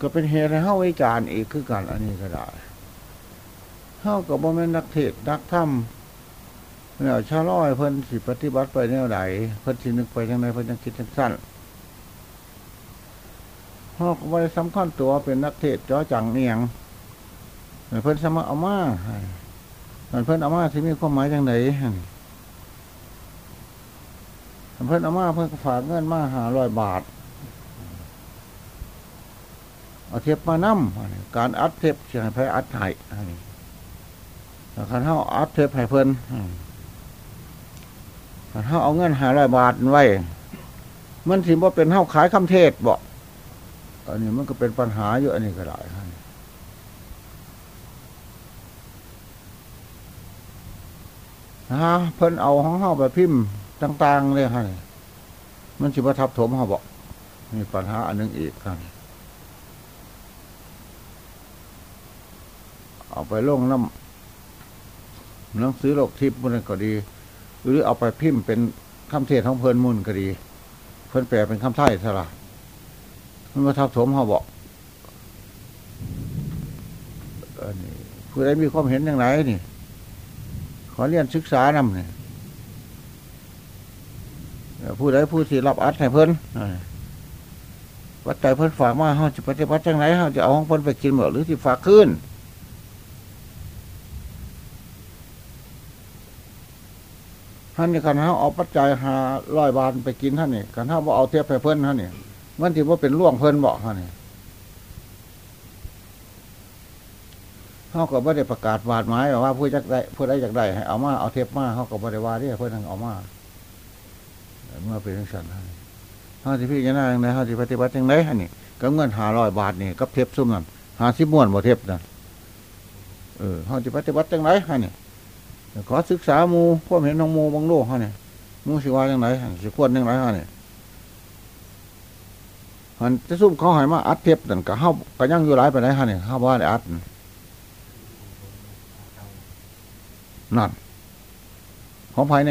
ก็เป็นเหตุให้เฮ้าวิจารณ์อีกคือกันอันนี้ก็ได้เฮ้ากับบ่แม่นนักเทศนักธรรมเนี่ยชาล้อยเพิ่นสิปฏิบัติไปแนวไหนเพิ่นสินึกไปทางไหนเพิ่นยังคิดทางสั้นเฮ้าก็บ่ได้สำคัญตัวเป็นนักเทศจ้อจังเนียงเพิ่นสมัครเอามาเพิ่นเอามาที่มีความหมายจังไหนเพิ่นเอามาเพิ่นฝากเงินมาหาร้อยบาท เอาเทปมานำการอัดเทปเสียงให้อัดไห้แต่คันเท้าอัดเทปให้เพิ่นคันเท้าเอาเงินหาร้อยบาทไว้มันถิว่าเป็นเท้าขายคำเทศบ่อันนี้มันก็เป็นปัญหาอยู่อันนี้ก็ได้ฮะเพิ่นเอาของเท้าไปพิมพ์ต่าง ๆ เลยฮะมันสิบทับถมเขาบอกมีปัญหาอันนึงอีกครับ เอาไปลงน้ำหนังสือโลกทิพย์มันก็ดี หรือเอาไปพิมพ์เป็นคำเทศของเพลินมุนก็ดี เพิ่นแปลเป็นคำไทยสละมันมาทับถมเขาบอกอันนี้ผู้ใดมีความเห็นอย่างไรนี่ ขอเรียนศึกษานำเนี่ยผู้ใดผู้ที่รับอัดให้เพิ่นวัดใจเพิ่นฝากมาเขาจะปฏิบัติจังไรเขาจะเอาของเพิ่นไปกินหมดหรือที่ฝากขึ้น ท่านนี่กันเขาเอาปัจจัยหาร้อยบาทไปกินท่านนี่กันถ้าว่าเอาเทียบไปเพิ่นท่านนี่มันที่ว่าเป็นล่วงเพิ่นบอกท่านนี่เขาก็ไม่ได้ประกาศวาดไม้ว่าผู้จักได้ผู้ใดอยากได้ให้เอามาเอาเทียบมาเขาก็ไม่ได้ว่าที่เพื่อนทางเอามาเมื่อเป็นทังสันเขาที่พี่จะน่าอย่างไรเขาที่ปฏิบัติอย่างไรฮะนี่ก็เงินหาร้อยบาทนี่ก็เทปซุ่มนั่นหาสิบม้วนบ่เทปนั่นเออเขาที่ปฏิบัติอย่างไรฮะนี่ ขอศึกษามูพวกเห็นน้องมูบางโลกฮะนี่ยมูสิว่าอย่างไรสิควรอย่างไรฮะนี่ยมันจะซุ่มเขาหายมาอัดเทปนั่นก็เข้าก็ยังอยู่หลายไปไหนฮะเนี่ยเข้าว่าได้อัดนั่นของภายใน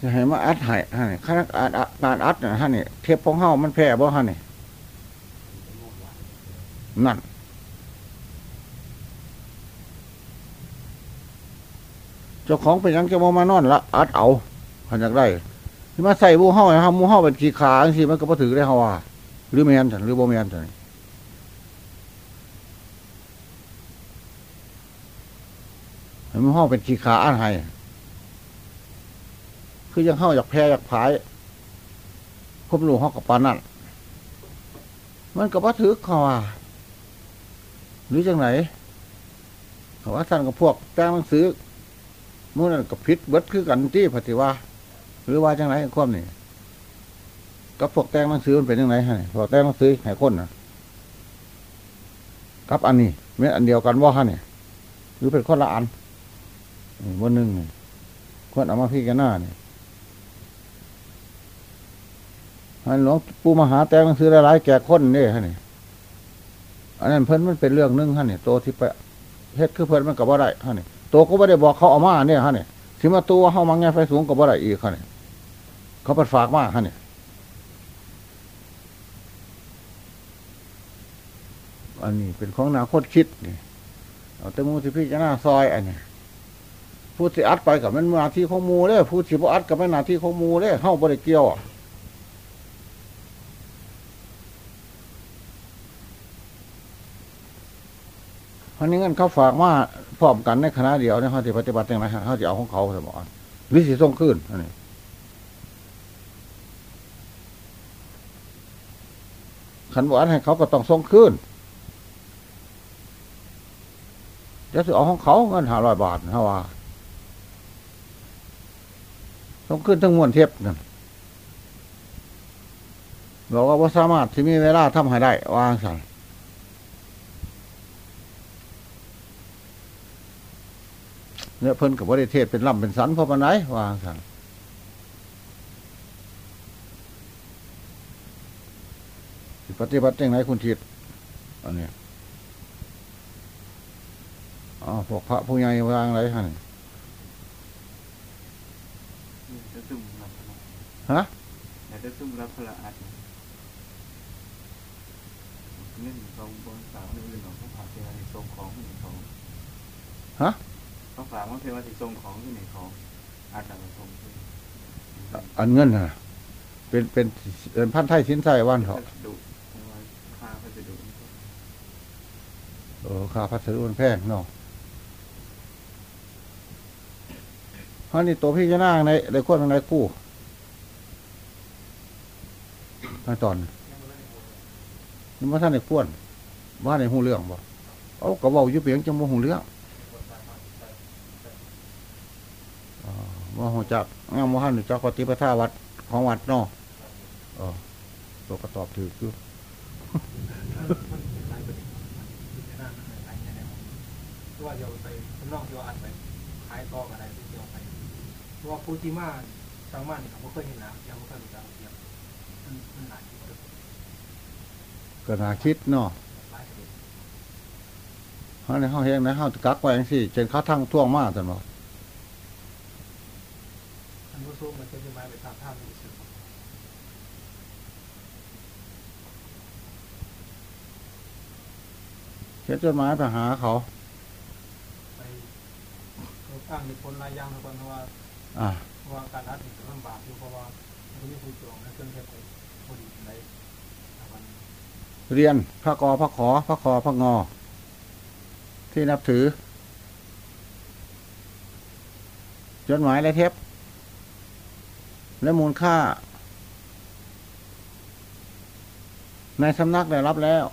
จะให้มาอัดให้ฮะเนี่ยขนาดอัดการอัดนะฮะนี่ยเทปของเฮามันแพ้บ่ฮะเนี่ย นั่น เจ้าของเป็นยังจะมามานอนละอัดเอาพันจากได้ที่มาใส่บูเฮาฮะมูเฮาเป็นขีขาสิมันก็พอถือได้ฮาว่า หรือแมนฉันหรือบ่แมนฉันมูเฮาเป็นขีขาอันให้คือยังเข้าอยากแพ้อยากผายพบหลูห้องกับปานั่นมันกับว่ถือเขาว่า รือจังไหนเขาว่าท่านกับพวกแจ้งหนังสือมื่อนั้นกับพิษเบิดคือกันที่ปฏิว่า หรือว่าจังไหนความนี่กับพวกแต้งหนังสือมันเป็นยังไงฮะพวกแต้งหนังสือให้คนนะกับอันนี้เมื่ออันเดียวกันว่าฮะเนี่ยหรือเป็นคนละอันวันหนึ่งคนเอามาพี่กันหน้าเนี่ยหลวงปู่มหาแต่งหนังสือหลายๆแก่คนนี่ฮะนี่ย อันนั้นเพิ่นมันเป็นเรื่องนึงฮะนี่โตที่ไปเฮ็ดคือเพิ่นมันกับว่าได้ฮะนี่โตก็ไม่ได้บอกเขาเอามาเนี่ยฮะนี่ที่มาตัวเข้ามาแง่ไฟสูงกับว่าได้อีกฮะนี่เขาเป็นฝากมาฮะนี่อันนี้เป็นของนาคตคิดนี่เอาแต่มูที่พี่จะหน้าซอยอันนี้พูดที่อัดไปกับมันนาที่ของมูเลยพูดที่พออัดกับมันนาที่ของมูเลยเข้าบริเกี่ยวอัันนี้เงินเขาฝากมาพร้อมกันในคณะเดียวเนี่ยเขาจะปฏิบัติยังไงเขาจะเอาของเขาสมองวิสิส่งขึ้นอันนี้ขันบอกให้เขาก็ต้องส่งขึ้นจะสือเอาของเขาเงินห้าร้อยบาทเท่าว่าส่งขึ้นทั้งมวลเทียบนั่นบอกว่าสามารถที่มีเวลาทำให้ได้วางสั่ เนี่ยเพิ่นกับว่าได้เทศเป็นลำเป็นสันพอมาไหนวางสันปฏิบัติยังไงคุณทิดอันนี้อ๋อพวกพระผู้ใหญ่วางอะไรฮะนี่ฮะแต่ถ้าซุ่มรับพละอัดเงินทรงบนสาวในอื่นของเขาฝากเทวาที่ทรงของที่ไหนของฮะ เขาฝากว่าเทวาที่ทรงของที่ไหนของอาจารย์ทรงที่อันเงินน่ะเป็นเป็นเป็นพันไทยสินไทยวันเถาะดุเพราะว่าค่าเขาจะดุเออค่าพัสดุมันแพงเนาะฮะนี่ตัวพี่จะนั่งในในขวดในกู้มาตอนนี่มาท่านในขวดว่าในหูเรื่องบ่เอากระเว้าอยุเปียงจังบ่หูเรื่องอ๋อ ว่าหูจักงามว่าหันจักปฏิปทาวัดของวัดเนาะอ๋อตัวก็ตอบถือคือว่าเดี๋ยวไปข้างนอกเดี๋ยวอัดไปขายต่อกันได้เดี๋ยวไปเพราะว่าผู้ที่มาสร้างมันเขาไม่เคยเห็นนะยังไม่เคยรู้จักเดียวมันมันหลายที่สุดก็น่าคิดเนาะหลายประเด็นเฮาในเฮาเฮ็ดนะเฮากักไว้จังซี่จนเขาทั้งท่วงมาซั่นบ่มันรู้สู้ มันจะเป็นไม้ไปตามท่ามันสึกเขียนจดหมายไปหาเขาไปเราตั้งในคนรายย่างทุกคนเพราะว่าอ่าเพราะว่าการอัดมันลำบากอยู่เพราะว่ามันไม่คุยจองและเครื่องเทปไปพอดีในวันเรียนพระกอพระขอพระคอพระงอ ที่นับถือจดหมายและเทป และมูลค่า ในสำนักได้รับแล้ว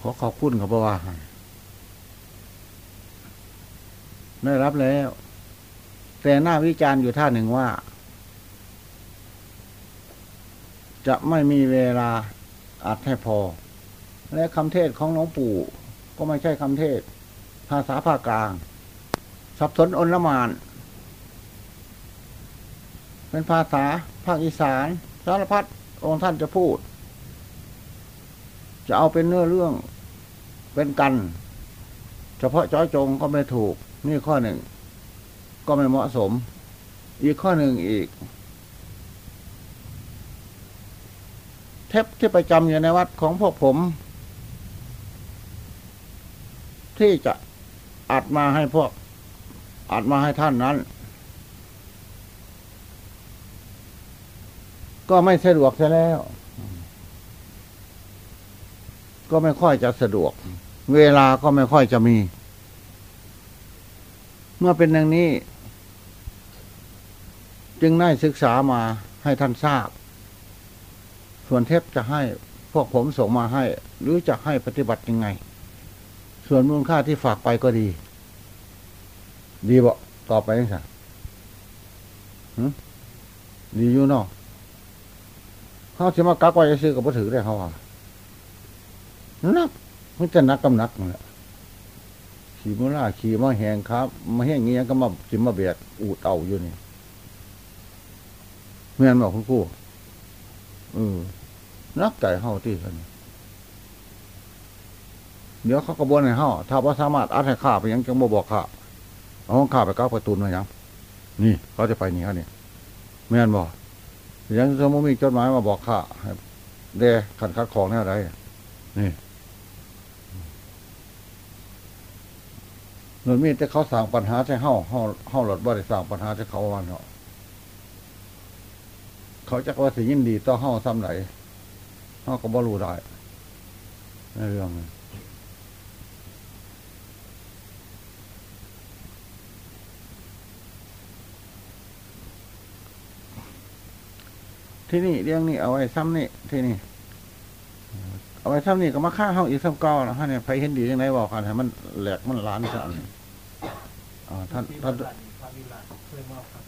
ขอขอบคุณครับว่า ได้รับแล้ว แต่หน้าวิจารณ์อยู่ท่าหนึ่งว่า จะไม่มีเวลาอัดให้พอ และคำเทศของหลวงปู่ก็ไม่ใช่คำเทศ ภาษาภาคกลาง สับสนอนละมาน เป็นภาษาภาคอีสาน สารพัดองค์ท่านจะพูด จะเอาเป็นเนื้อเรื่องเป็นกัน เฉพาะจ้อยจงก็ไม่ถูก นี่ข้อหนึ่ง ก็ไม่เหมาะสม อีกข้อหนึ่งอีก เทปที่ประจำอยู่ในวัดของพวกผมที่จะ อัดมาให้พวก อัดมาให้ท่านนั้น ก็ไม่สะดวกซะแล้ว ก็ไม่ค่อยจะสะดวก เวลาก็ไม่ค่อยจะมี เมื่อเป็นอย่างนี้ จึงได้ศึกษามาให้ท่านทราบ ส่วนเทปจะให้พวกผมส่งมาให้ หรือจะให้ปฏิบัติยังไง ส่วนมูลค่าที่ฝากไปก็ดี ดีบ่ต่อไปนี่สิดีอยู่เนาะเขาจะมากักไว้ซื้อกับพ่ถือได้เขาอะนักมันจะนักกำนักนั่นแหละขี่มาล่าขี่มาแหงครับ มาแห้งเงี้ยก็มาจิมมาเบียดอูดเอาอยู่นี่เมื่อนบอกคุณครูเออนักใจเฮาที่กัน เดี๋ยวเขากระบวนให้เฮาถ้าว่าสามารถอัดให้ข้าไปยังจังบ่บอกข้าเอาของข้าไปก้าวประตูนมายังนี่เขาจะไปนี่เขาเนี่ยเมื่อนบอกยังสมมติมีจดหมายมาบอกข้าให้เดขันคัดของแน่ไรนี่หนุนมีแต่เขาสั่งปัญหาใช่เฮาเฮาเฮาหลดบ่ได้สั่งปัญหาใช่เขาวันเนาะเขาจะว่าสิยินดีต่อเฮาซ้ำไหนเฮาก็บ่รู้ได้ในเรื่องนี้ ที่นี่เรื่องนี้เอาไว้ซ้ำนี่ที่นี่ เอาไว้ซ้ำนี่ก็มาฆ่าเฮาอีกซ้ำเก่าแล้วฮะเนี่ยไผเห็นดียังไงบอกกันให้มันแหลกมันล้านซะอันนี้อ่าท่านท่านพระวิลายมาครับ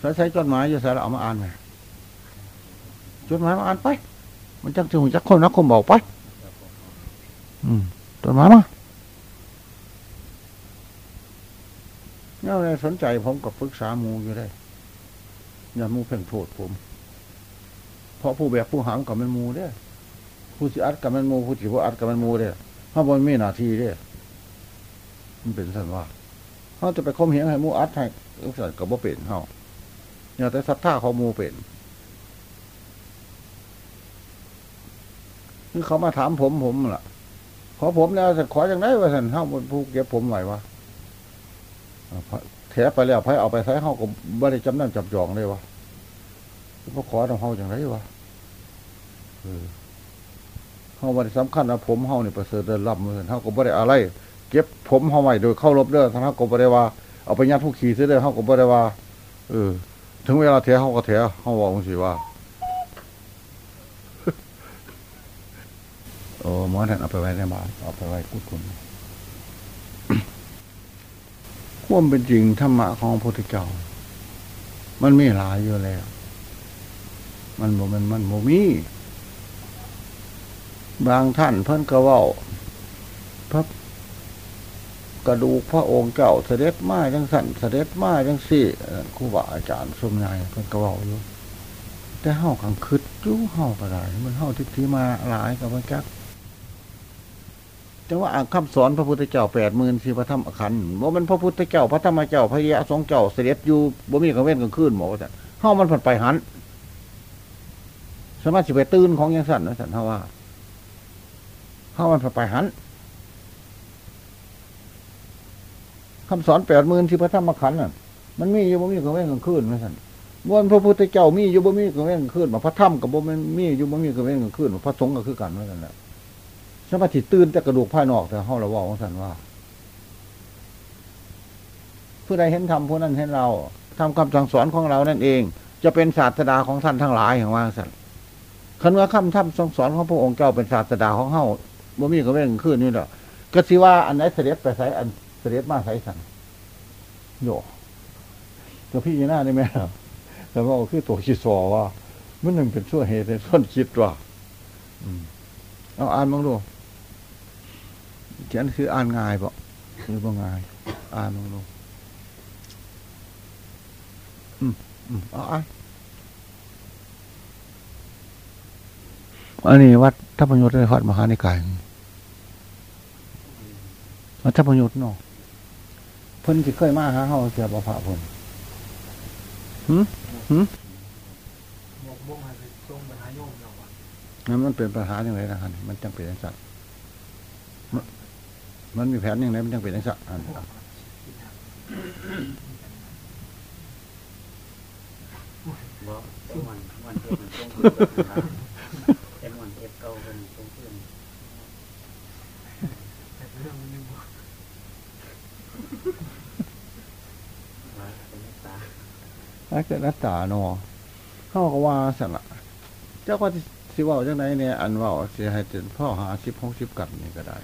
เดี๋ยวยใช้ใช้จดหมายอยู่ใส่แล้วเอามาอ่านไหมจดหมายมาอ่านไป มันจังถึงจักคนนักคมบอกไป อืมจดหมายมาเนี่ยสนใจผมกับปรึกษาหมูอยู่ได้ อย่ามูเพ่งโทษผม เพราะผู้แบกผู้หังกับมันมูเด้ผู้สิอัดกับมันมูผู้สิผู้อัดกับมันมูเด้อเฮาบ่มีหนาทีเด้มันเป็นซั่นว่าเฮาจะไปข่มเหงให้มูอัดให้จังซั่นก็บ่เป็นเฮาอย่าแต่ศรัทธาของมูเป็นคือเขามาถามผมผมล่ะ ขอผมแล้วสันขอจังไดว่าซั่นเฮาบ่ผู้เก็บผมไหววะ แถไปแล้วไผเอาไปใช้เฮาก็บ่ได้จำนำจับจองเลยวะบ่ขอทำเฮาจังไดวะเฮาบ่ได้สำคัญว่าผมเฮานี่ประเสริฐเดินลำเหมือนเฮาก็บ่ได้อะไร เก็บผมเฮาไว้โดยเข้ารบเด้อท่านเฮาก็บ่ได้ว่าเอาไปยัดผู้ขี่ซื้อเด้อเฮาก็บ่ได้ว่า เออ ถึงเวลาแถเฮาก็แถเฮาเว้าจังซี่ว่าโอ้หมอท่นเอาไปไว้ในบ้านเอาไปไว้กุศลค วามเป็นจริงธรรมะของพระพุทธเจ้า มันไมีหลายอยู่แล้ว มันบ่มันมันบ่มี บางท่านเพิ่นก็เว้าพระกระดูกพระองค์เจ้าเสด็จมาจังสันเสด็จมาจังสี่เอ่อครูบาอาจารย์สมนายเพิ่นก็เว้าอยู่แต่เฮาคังคิดอยู่เฮาก็ได้มันเฮาทิฏฐิมาหลายกับมันจัก แต่ว่าอ่านคำสอนพระพุทธเจ้าแปดหมื่นสี่พระธรรมขันธ์ว่ามันพระพุทธเจ้าพระธรรมเจ้าพระยะสงเจ้าเสด็จอยู่บ่มีกลางเว้นกลางคืนหมอว่าแต่เฮามันผันไปหันสมารถสิไปตื่นของยังสั่นนะสั่นเฮาว่าเฮามันผันไปหันคำสอนแปดหมื่นที่พระธรรมขันธ์น่ะมันมีอยู่บ่มีกลางเว้นกลางคืนนะสั่นวันพระพุทธเจ้ามีอยู่บ่มีกลางเว้นกลางคืนบ่พระธรรมกับบ่มีมีอยู่บ่มีกลางเว้นกลางคืนพระสงฆ์ก็คือกันว่าซั่นแหละ สมาธิตื่นแต่กระดูกภายนอกแต่ห้องเราว่าของสันว่าผู้ใดเห็นธรรมผู้นั้นเห็นเราทำคำสั่งสอนของเรานั่นเอง จะเป็นศาสดาของท่านทั้งหลายอย่างว่าสันคันว่าคำทำสั่งสอนของพระองค์เจ้าเป็นศาสดาของเฮาบ่มีก็เว้นขึ้นนี่แหละก็สิว่าอันไหนเสด็จไปใส่อันเสด็จมาใส่สันโยตัวพี่ยีน่าได้ไหมล่ะแต่ว่าคือตัวคิดสอว่ามันหนึ่งเป็นชั่วเหตุในส่วนคิดว่าเอาอ่านบ้างดู ขียนคืออ่านง่ายปะคือบ่ง่าย อ่านบ้างดูอืมอืมเอาอ่านอันนี้วัดทัพพยุทธ์ในวัดมหานิกายวัดทัพพยุทธ์เนาะเพิ่นสิเคยมาหาเฮาเสียบ่พระเพิ่นหมกบ่งให้ไปส่งไปหาโยมเราว่านั่นมันเป็นปัญหาอย่างไรนะฮะมันจังเป็นอย่างสัตว์มัน มันมีแผนอย่างไรมันจังเป็นอย่างสัตว์อันบ่แต่วันวันเทปมันต้องแต่วันเก่าเป็นตรงเพื่อนแต่เรื่องมันยังบ่ว่าเป็นเมตตาถ้าเกิดนัตตาเนอเขาก็ว่าสั่นละเจ้าก็สิสิว่าจังไหนเนี่ยอันว่าสิให้ถึงพ่อหาสิบหกสิบกันนี่ก็ได้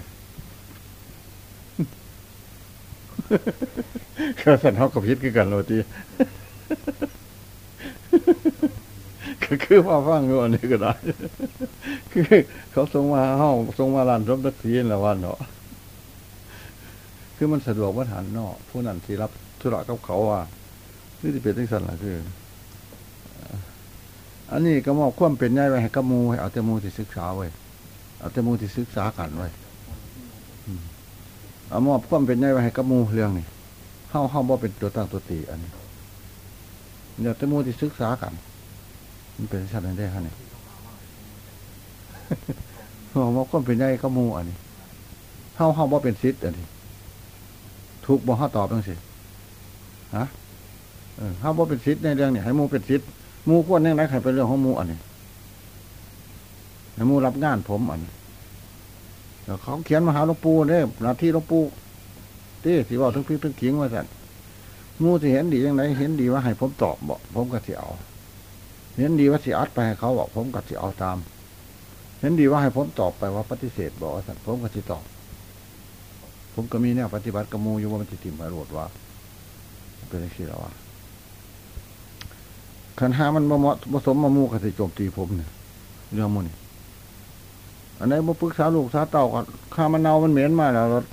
ก็สันเขากับพิษคือกันโรตีก็คือว่าฟังอยู่อันนี้ก็ได้คือเขาส่งมาเฮาส่งมาลานสมทักษีนั่นละวันเนาะคือมันสะดวกวันเนาะผู้นั้นที่รับธุระกับเขาว่านี่ที่เป็นที่สันละคือ อันนี้ก็มอบความเป็นใหญ่ไว้ให้กับมูให้เอาแต่มูที่ศึกษาไว้เอาแต่มูที่ศึกษากันไว้ เอามอบความเป็นใหญ่ไว้ให้กับมูเรื่องนี้เฮาเฮาบ่เป็นตัวตั้งตัวตี อันนี้เดี๋ยวแต่มูที่ศึกษากันมันเป็นสัตว์ได้ฮะเนี่ยเฮามอบความเป็นใหญ่กับมูอันนี้เฮาเฮาบ่เป็นซิดอันนี้ถูกบ่เฮาตอบจังซี่ฮะเออถ้าว่าเป็นซิดในเรื่องนี้ให้มูเป็นซิดมูควรเรื่องไหนใครเป็นเรื่องของมูอันนี้ให้มูรับงานผมอันนี้ เขาเขียนมาหาหลวงปู่เนี่ยหน้าที่หลวงปู่ที่สิว่าทั้งพี่ทั้งขิงว่าสันหมูสิเห็นดียังไงเห็นดีว่าให้ผมตอบบอกผมก็สิเอาเห็นดีว่าสิอัดไปให้เขาบอกผมก็สิเอาตาม เห็นดีว่าให้ผมตอบไปว่าปฏิเสธบอกว่าสันผมก็สิตอบ ผมก็มีแนวปฏิบัติกมูอยู่ว่ามันจะติมไปโรดว่าเป็นสิ่งแล้วว่าขันห้ามันบ่เหมาะผสมมามูกับสิโจมตีผมเนี่ยเรื่องมัน อันไหนมาปรึกษาลูกษาเต่าก่อนข้ามันเน่ามันเหม็นมาแล้วรถ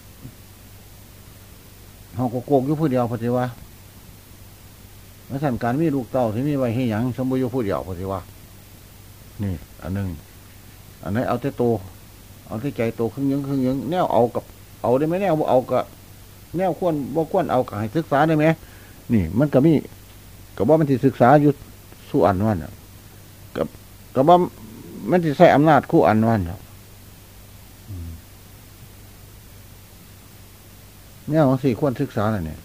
เฮาก็โกกอยู่ผู้เดียวพอดีว่าแล้วสั่นการมีลูกเต่าที่มีไว้ให้หยังสมบูรณ์อยู่ผู้เดียวพอดีว่านี่ อันหนึ่งอันไหนเอาแต่โต เอาที่ใจโตครึ่งยังครึ่งยังแนวเอากับ เอาได้ไหมแนวบ่เอากับแนวควรบ่ควรเอากับให้ศึกษาได้ไหมนี่ มันก็มีก็บ่มันที่ศึกษาอยู่สู้อันวันน่ะกับก็บ่มันที่ใช้อำนาจคู่อันวันน่ะอืม แนวของสี่ควรศึกษาน่ะเนี่ย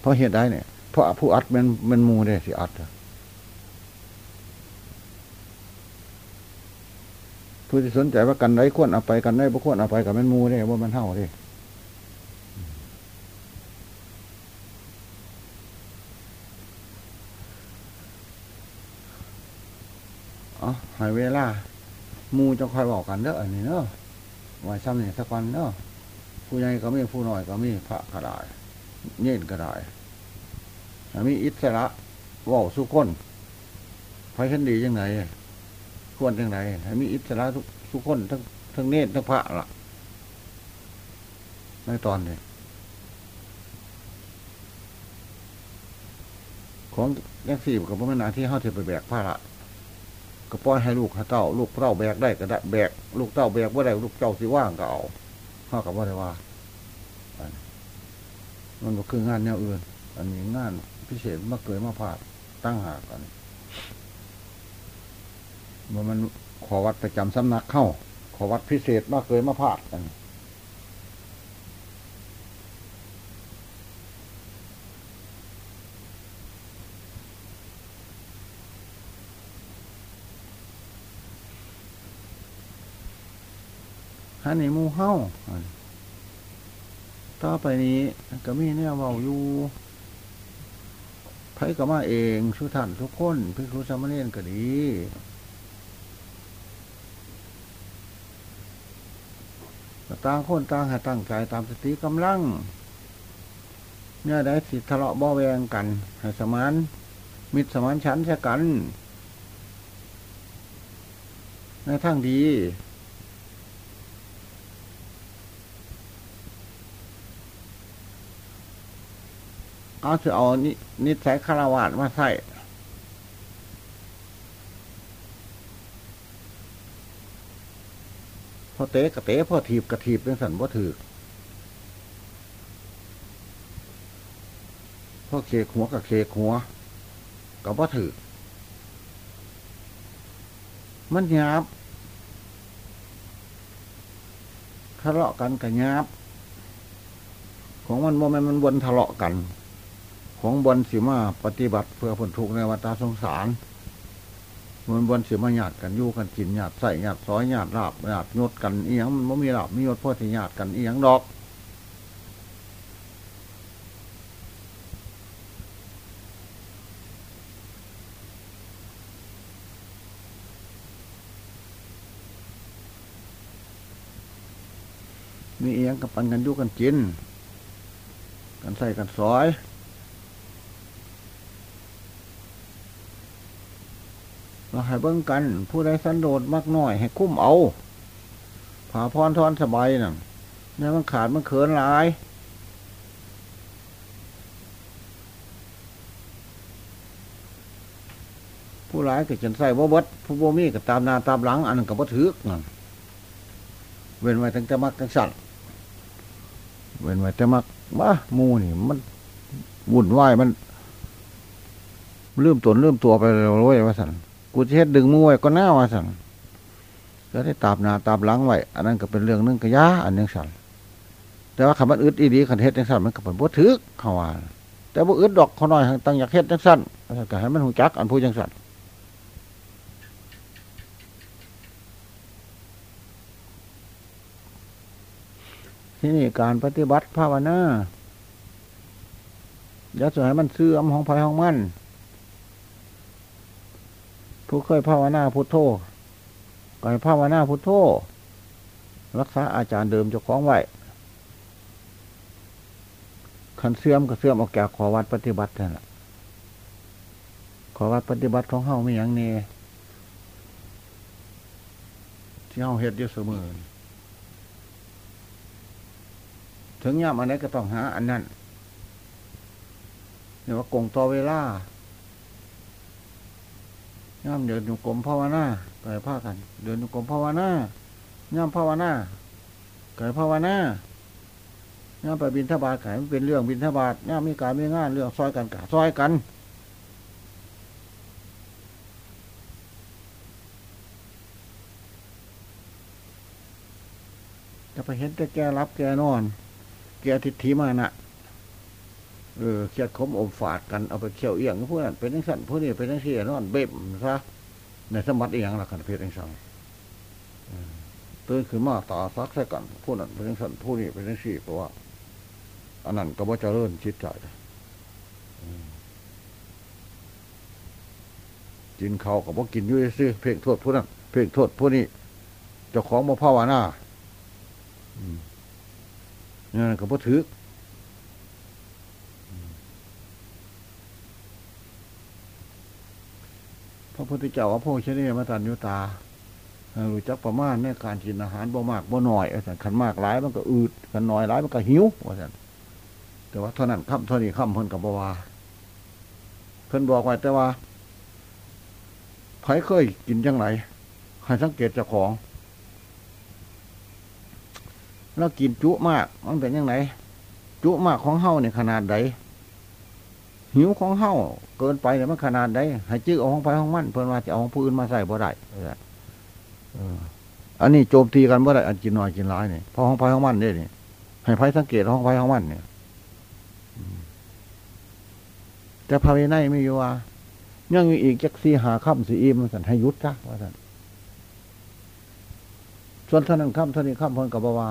เพราะเหตุใดเนี่ยเพราะผู้อัดมันมันมูได้สิอัดอะผู้ที่สนใจว่ากันไรควรเอาไปกันไรบ่ควรเอาไปกับมันมูได้ว่ามันเท่าได้อ๋อหายเวลามูจะคอยบอกกันเด้ออันนี้เนาะไว้ซ้ำเนี่สักวันเนาะ ผู้ใหญ่ก็มีผู้น้อยก็มีพระก็ได้เย็นก็ได้ถ้มีอิสระว่าสุคนไฟขันดียังไงควรยังไงถ้มีอิสระทุกทุกคนทั้งทั้งเนตรทั้งพระล่ะ ในตอนนี้ของยังสี่กับพระมนาที่เขาจะไปแบกผ้าละก็ปล่อยให้ลูกเต้า ลูกเต้าแบกได้ก็ได้แบก ลูกเต้าแบกว่าได้ลูกเจ้าสิว่างก็เอา เขากับว่าได้ว่าอันมันก็คืองานแนวอื่น อันนี้งานพิเศษมาเกิดมาพาตั้งหากอันมันมันขอวัดประจำสำนักเข้า ขอวัดพิเศษมาเกิดมาพาอัน นี้ฮันนี่มูเฮ้าต่อไปนี้ก็มีแนวเบาอยู่ไผก็มาเองสุท่านทุกคนพิคุสามเณรก็ดีต่างคนต่างห้ตั้งใจตามสติกำลังเนี่ยได้สิทะเลาะบ่แวงกันให้สมานมิตรสมานฉันช่กันในทางดี เอาจะเอานินิสัยคารวะมาใส่พอเตะกะเตะพอถีบกระถีบเป็นสันว่าถือพอเคกหัวกับเคกหัวกับว่าถือมันหยาบทะเลาะกันกับหยาบของมันโมเมนมันวนทะเลาะกัน ของบนสิมาปฏิบัติเพื่อผลทุกข์ในวัฏสงสารมันบนสิมาหยาดกันยู่กันกินหยาดใส่หยาดซอยหยาดราบหยาดยศกันเอียงมันไม่มีราบมียศพ่อที่หยาดกันเอียงดอกมีเอียงกับปันกันยู่กันกิน กันใส่กันซอย เราให้เบิ่งกัน ผู้ใดสันโดษมากน้อย ให้คุ้มเอาผาพรทอนสบายน่ะเนี่ยมันขาดมันเขินหลายผู้ร้ายก็จะใส่บ่บดผู้บ่มีก็ตามหน้าตามหลัง อันนั้นก็บ่ถือนั่นเว้นไว้ตั้งแต่มักตั้งสั่นเว้นไว้แต่มักบ้ามูนี่ มันวุ่นวายมันลืมตนลืมตัวไปเลยเว้ยว่าสัน กูจะเฮ็ดดึงหมูไว้ก็น่าว่าสั่นก็ได้ตามหนาตามหลังไว้อันนั้นก็เป็นเรื่องนึงก็ยาอันนึงสั่นแต่ว่าคำมันอึดอีดีขันเฮ็ดจังสั่นมันก็เป็นบ่ถือเขาว่าแต่บ่อึดดอกเขาน้อยตั้งอยากเฮ็ดจังสั่นก็ให้มันหูจักอันพูดจังสันที่นี่การปฏิบัติภาวนาอย่าสวยให้มันเสื่อมของภายของมัน ผู้เคยภาวนาพุทโธก็ให้ภาวนาพุทโธรักษาอาจารย์เดิมเจ้าของไว้ขันเสื่อมก็เสื่อมออกแก่ขอวัดปฏิบัตินั่นแหละขอวัดปฏิบัติของเฮาไม่ยังเน่ที่เฮาเฮ็ดอยู่เสมอถึงยามอันไหนก็ต้องหาอันนั้นเรียกว่ากงต่อเวลา ย่ามเดินอยู่กรมภาวนาไปผ้ากัน เดินอยู่กรมภาวนาย่ามภาวนาไก่ภาวนาย่าไปบินทบาทไก่มันเป็นเรื่องบินทบาทย่ามีการมีงานเรื่องซอยกันกะซอยกันจะไปเห็นแต่แกรับแกนอน แกทิฏฐิมานะ เออเครียดคมอมฝาดกันเอาไปเขี่ยวเอียงพวกนั้นเป็นทั้งสั่นพวกนี้เป็นทั้งเสียนอนเบ็บซะในสมบัติเอียงละกันเพศทั้งสั่งตื่นขึ้นมาตาซักใส่กันพวกนั้นเป็นทั้งสั่นพวกนี้เป็นทั้งสี่เพราะว่าอันนั้นก็ว่าจะเริ่มชิดใจกินเขากับว่ากินยุ่ยซื้อเพ่งโทษพวกนั้นเพ่งโทษพวกนี้เจ้าของมาภาวนาเนี่นก็บ่ถือ พระพุทธเจ้าว่าพระเชนีมาตันยุตารู้จักประมาณในการกินอาหารบ่มากบ่หน่อยสันขันมากหลายมันก็อืดขันน้อยหลายมันก็หิวว่าสันแต่ว่าเท่านั้นคำเท่านี้คำเพิ่นกับบวาเพิ่นบอกไว้แต่ว่าใครเคยกินจังไรใครสังเกตเจ้าของแล้วกินจุมากมันเป็นยังไงจุมากของเฮ้าเนี่ยขนาดใด หิวของเฮ้าเกินไปเนี่ยมันขนาดใดให้จื้อเอาของไปของมัน เพื่อนว่าจะเอาของผู้อื่นมาใส่บ่ได้อันนี้โจมตีกันบ่ได้อันกินน้อยกินร้ายเนี่ยพอของไปของมันเนี่ยนี่ให้ไฟสังเกตของไปของมันเนี่ยแต่ภายในไม่อยู่ว่ายังมีอีกจักซีหาค่ำสีอิมสันให้ยุดจ้ะว่าสันส่วนท่านั้นค่ำท่านี้ค่ำเพิ่นกับวา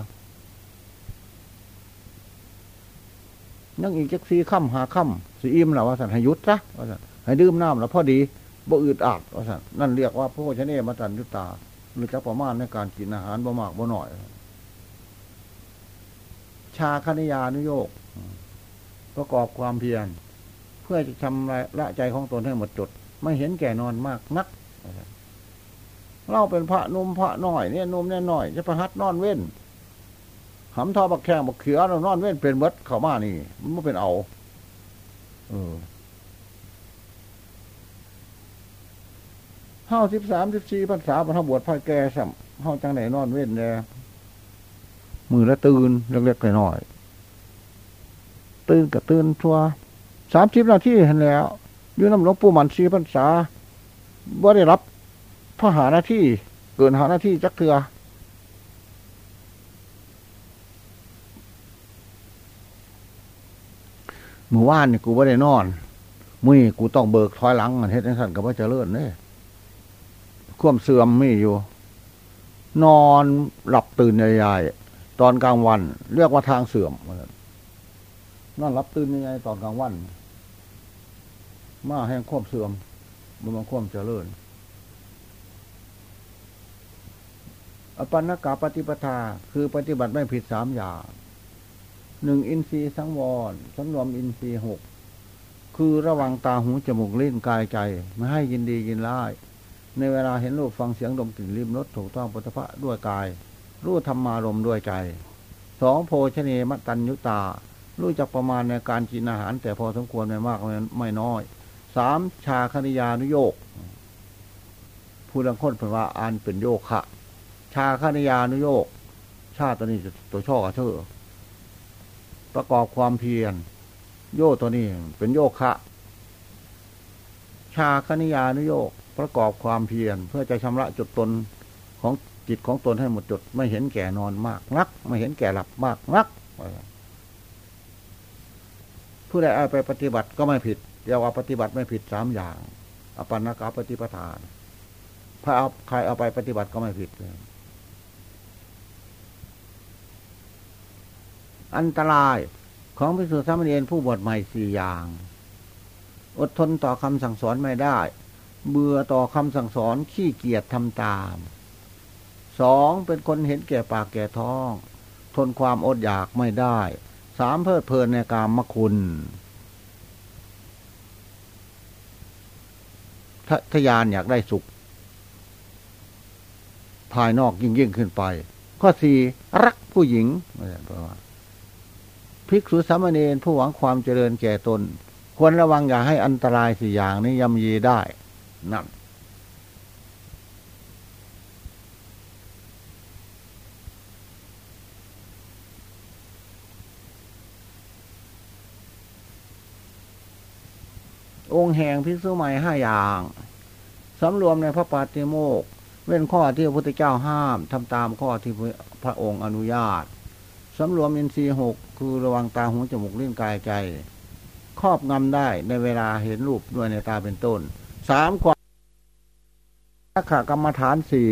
ยังอีกจักสีค่ำหาค่ำ สีอิ่มแล้วว่าสันให้ยุดซะว่าสันให้ดื่มน้ำแล้วพอดีบ่อืดอาดว่าสันนั่นเรียกว่าพระชนเนมาตันยุตาหรือจักประมาณในการกินอาหารบ่มากบ่หน่อย ชาคณิยานุโยกประกอบความเพียร เพื่อจะทำละใจของตนให้หมดจด ไม่เห็นแก่นอนมากนักเราเป็นพระนุ่มพระน้อยเนี่ยนุ่มเนี่ยน้อย จะประหัดนอนเว้นหำทอบักแข้งบักเขือเรานอนเว้นเป็นมดเข้ามานี่ มันไม่เป็นเอา เออเฮ้าสิบสามสิบสี่พรรษาบรรทบวชพระแก่สัมเฮ้าจังไหนนอนเว้นเนี่ยมือละตื่นเล็กๆน้อยๆตื่นกับตื่นทัวสามสิบนาทีเห็นแล้วอยู่น้ำหลวงปู่มันสี่พรรษาว่าได้รับพระหาหน้าที่เกินหาหน้าที่จักเถือ มื่อวานนี่กูไม่ได้นอนมือกูต้องเบิกถอยหลังเฮ็ดสั่นกับว่าจะเลื่อนเนี่ยควมเสื่อมมีอยู่ นอนหลับตื่นใหญ่ๆตอนกลางวัน เรียกว่าทางเสื่อมนอนหลับตื่นใหญ่ๆตอนกลางวัน มาแห่งควมเสื่อมมันมาควมเจริญอปันนกาปฏิปทาคือปฏิบัติไม่ผิดสามอย่าง หนึ่งอินทรีย์สังวรสำรวมอินทรีย์หกคือระวังตาหูจมูกลิ้นกายใจ ไม่ให้ยินดียินร้าย ในเวลาเห็นรูปฟังเสียงดมกลิ่นริมรสถูกต้องปุถะด้วยกาย รู้ธรรมารมด้วยใจสองโพชเนมตัญยุตา รู้จักประมาณในการกินอาหาร แต่พอสมควรไม่มากไม่น้อยสามชาคณิยานุโยกผู้ดังคนเป็นว่าอ่านเป็นโยคะชาคณิยานุโยก ชาตินี้ตัวช่อกับเธอ ประกอบความเพียร โยตัวนี้เป็นโยคะ ชาคณิยานุโยกประกอบความเพียร เพื่อจะชำระจุดตนของจิตของตนให้หมดจด ไม่เห็นแก่นอนมากนัก ไม่เห็นแก่หลับมากนัก ผู้ใดเอาไปปฏิบัติก็ไม่ผิดเรียกว่าปฏิบัติไม่ผิดสามอย่างอปันนกาปฏิปทาน ถ้าเอาใครเอาไปปฏิบัติก็ไม่ผิดเลย อันตรายของพิสุทธิสามเณรผู้บวชใหม่สี่อย่าง อดทนต่อคำสั่งสอนไม่ได้ เบื่อต่อคำสั่งสอนขี้เกียจทำตามสองเป็นคนเห็นแก่ปากแก่ท้อง ทนความอดอยากไม่ได้สามเพลิดเพลินในกามมคุณทยานอยากได้สุข ภายนอกยิ่งยิ่งขึ้นไป ข้อสี่รักผู้หญิงประมาณ ภิกษุสามเณรผู้หวังความเจริญแก่ตน ควรระวังอย่าให้อันตรายสี่อย่างนี้ยำยีได้ นั่น องแห่งภิกษุใหม่ห้าอย่างสำรวมในพระปาติโมกเว้นข้อที่พระพุทธเจ้าห้ามทำตามข้อที่พระองค์อนุญาต สำรวมอินทรีย์หกคือระวังตาหูจมูกลิ้นกายใจ ครอบงำได้ในเวลาเห็นรูปด้วยในตาเป็นต้นสามความรักขากรรมฐานสี่